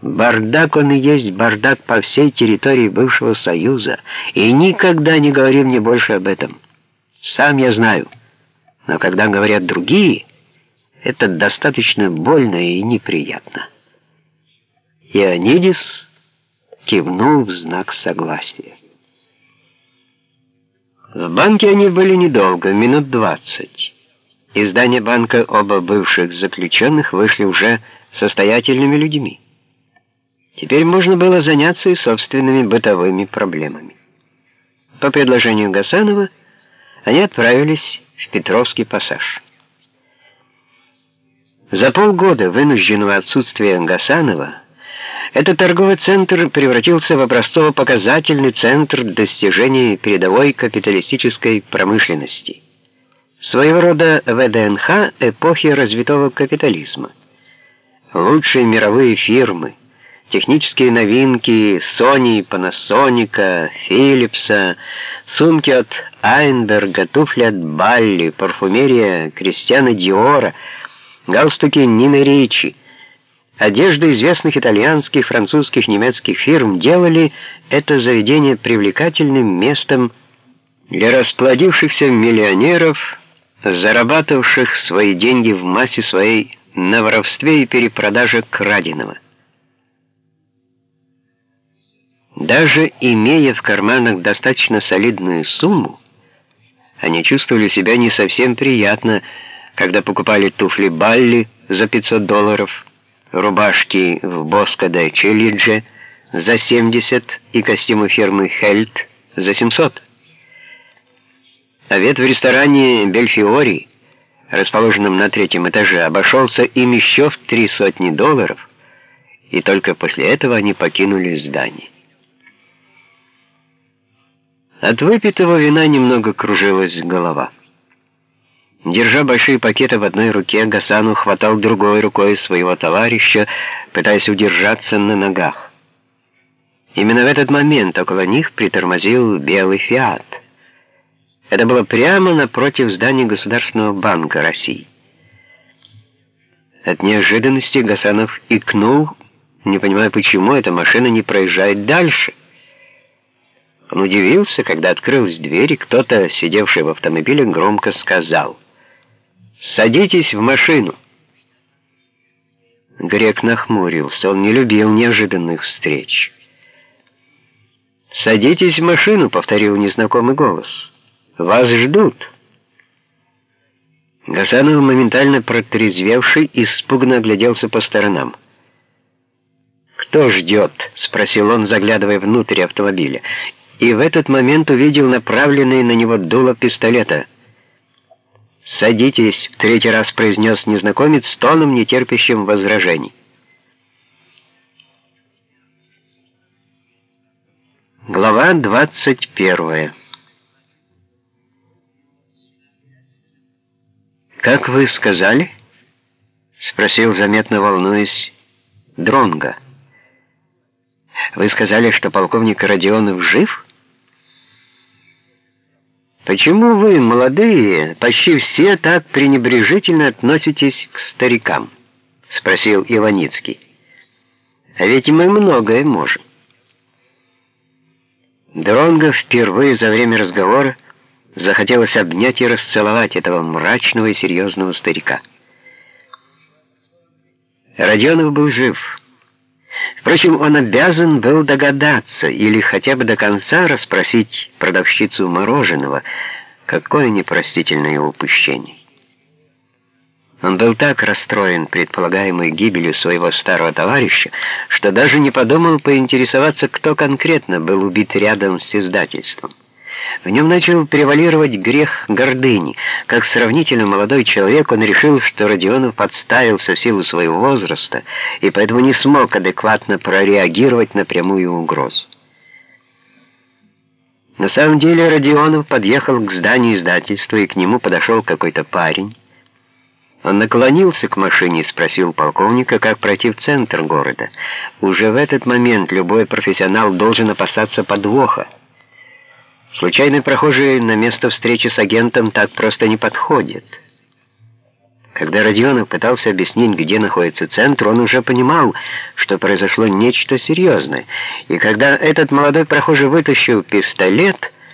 Бардак он и есть бардак по всей территории бывшего Союза. И никогда не говори мне больше об этом. Сам я знаю. Но когда говорят другие, это достаточно больно и неприятно. Ионидис кивнул в знак согласия. В банке они были недолго, минут двадцать. Из здания банка оба бывших заключенных вышли уже состоятельными людьми. Теперь можно было заняться и собственными бытовыми проблемами. По предложению Гасанова они отправились в Петровский пассаж. За полгода вынужденного отсутствия Гасанова этот торговый центр превратился в образцово-показательный центр достижения передовой капиталистической промышленности. Своего рода ВДНХ эпохи развитого капитализма. Лучшие мировые фирмы – Технические новинки Sony, Panasonic, Philips, сумки от Айнберга, туфли от Балли, парфюмерия Кристиана Диора, галстуки Нины Ричи, одежда известных итальянских, французских, немецких фирм делали это заведение привлекательным местом для расплодившихся миллионеров, зарабатывавших свои деньги в массе своей на воровстве и перепродаже краденого. Даже имея в карманах достаточно солидную сумму, они чувствовали себя не совсем приятно, когда покупали туфли Балли за 500 долларов, рубашки в Боско де Челлидже за 70 и костюмы фирмы Хельт за 700. Обед в ресторане Бельфиори, расположенном на третьем этаже, обошелся им еще в три сотни долларов, и только после этого они покинули здание. От выпитого вина немного кружилась голова. Держа большие пакеты в одной руке, Гасану хватал другой рукой своего товарища, пытаясь удержаться на ногах. Именно в этот момент около них притормозил белый «Фиат». Это было прямо напротив здания Государственного банка России. От неожиданности Гасанов икнул, не понимая, почему эта машина не проезжает дальше. Он удивился, когда открылась дверь, и кто-то, сидевший в автомобиле, громко сказал «Садитесь в машину». Грек нахмурился, он не любил неожиданных встреч. «Садитесь в машину», — повторил незнакомый голос. «Вас ждут». Гасанов, моментально протрезвевший, испуганно огляделся по сторонам. «Кто ждет?» — спросил он, заглядывая внутрь автомобиля и в этот момент увидел направленный на него дуло пистолета. «Садитесь», — в третий раз произнес незнакомец с тоном, нетерпящим возражений. Глава 21 «Как вы сказали?» — спросил, заметно волнуясь, Дронга. «Вы сказали, что полковник Родионов жив?» Почему вы, молодые, почти все так пренебрежительно относитесь к старикам? Спросил Иваницкий. А ведь мы многое можем. Дронго впервые за время разговора захотелось обнять и расцеловать этого мрачного и серьезного старика. Родионов был жив. Впрочем, он обязан был догадаться или хотя бы до конца расспросить продавщицу мороженого, какое непростительное упущение. Он был так расстроен предполагаемой гибелью своего старого товарища, что даже не подумал поинтересоваться, кто конкретно был убит рядом с издательством. В нем начал превалировать грех гордыни. Как сравнительно молодой человек, он решил, что Родионов подставился в силу своего возраста и поэтому не смог адекватно прореагировать на прямую угрозу. На самом деле Родионов подъехал к зданию издательства, и к нему подошел какой-то парень. Он наклонился к машине и спросил полковника, как пройти в центр города. Уже в этот момент любой профессионал должен опасаться подвоха. Случайный прохожий на место встречи с агентом так просто не подходит. Когда Родионов пытался объяснить, где находится центр, он уже понимал, что произошло нечто серьезное. И когда этот молодой прохожий вытащил пистолет,